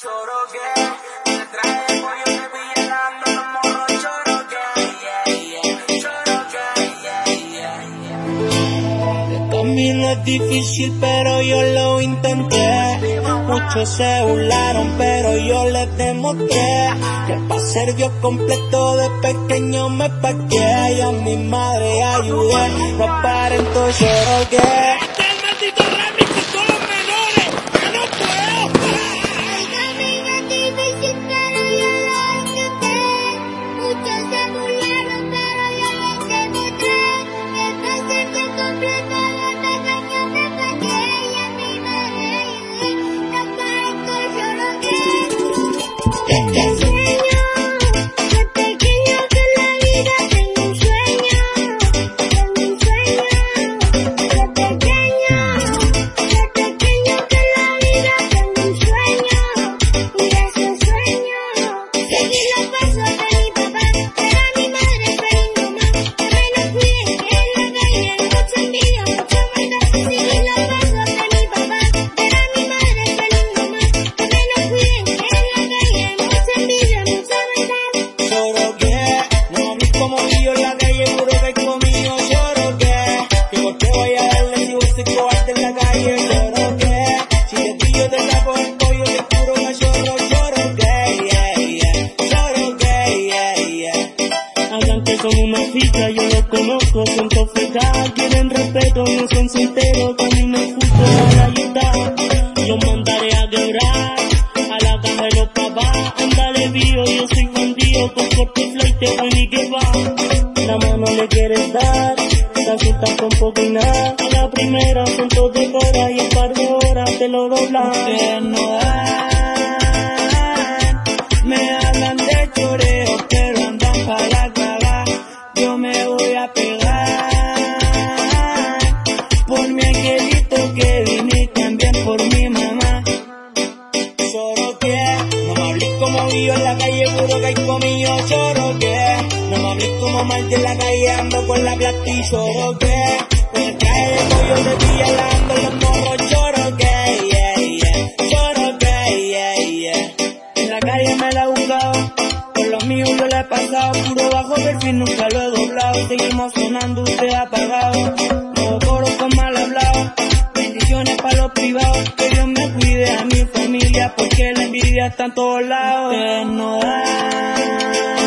Choro que me trae pollo que pilla dando los morros choro yeah, yeah. Choro que yeah, yeah, yeah. El camino es difícil pero yo lo intenté Muchos se burlaron pero yo les demostré Que para ser Dios completo de pequeño me paqué Y a mi madre ayudé No aparento solo que son una ficha, yo los conozco, son todos quieren respeto, no son solteros, camino justo a la ayuda. Yo mandaré a quebrar a la caja de los papás, andale vivo, yo soy bandido, con corto flight, te ni que va. La mano le quieres dar, te asustas con poco y nada, a la primera son todos de cora y un par de horas te lo doblan. no me hablan de choreo, mal de la calle, ando con la choro que Con el traje de pollo de pilla ando los morros choro que yeah, yeah. Que yeah, yeah. En la calle me la he buscado, con los míos yo le he pasado. Puro bajo perfil, nunca lo he doblado. Seguimos sonando, usted apagado No coro con mal hablado. Bendiciones para los privados, que Dios me cuide a mi familia Porque la envidia está en todos lados. No Me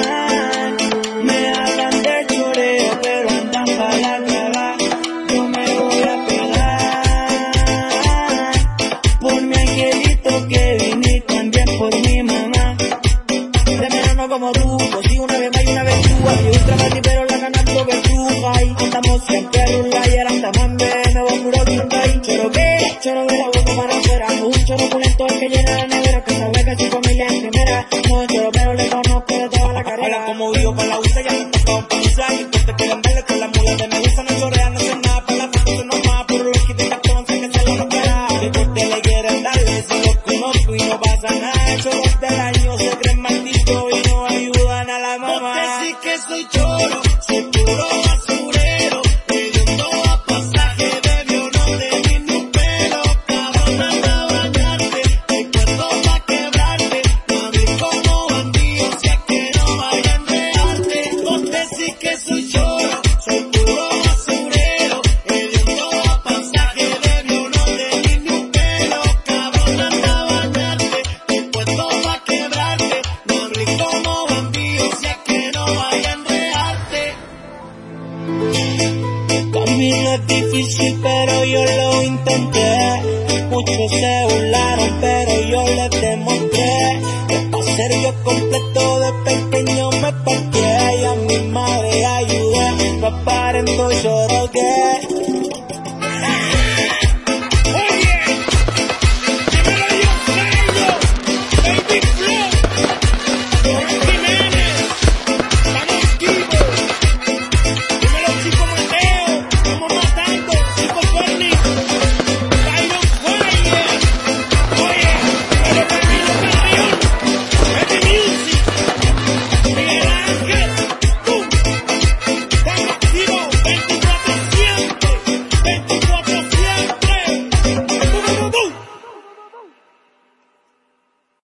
pero toda la carrera. Como con la usa, ya no te verle con la mula de me no llorea, no sé nada, para la foto nos va, por los que sé que se lo te es difícil, pero yo lo intenté. Muchos se burlaron, pero yo les demostré.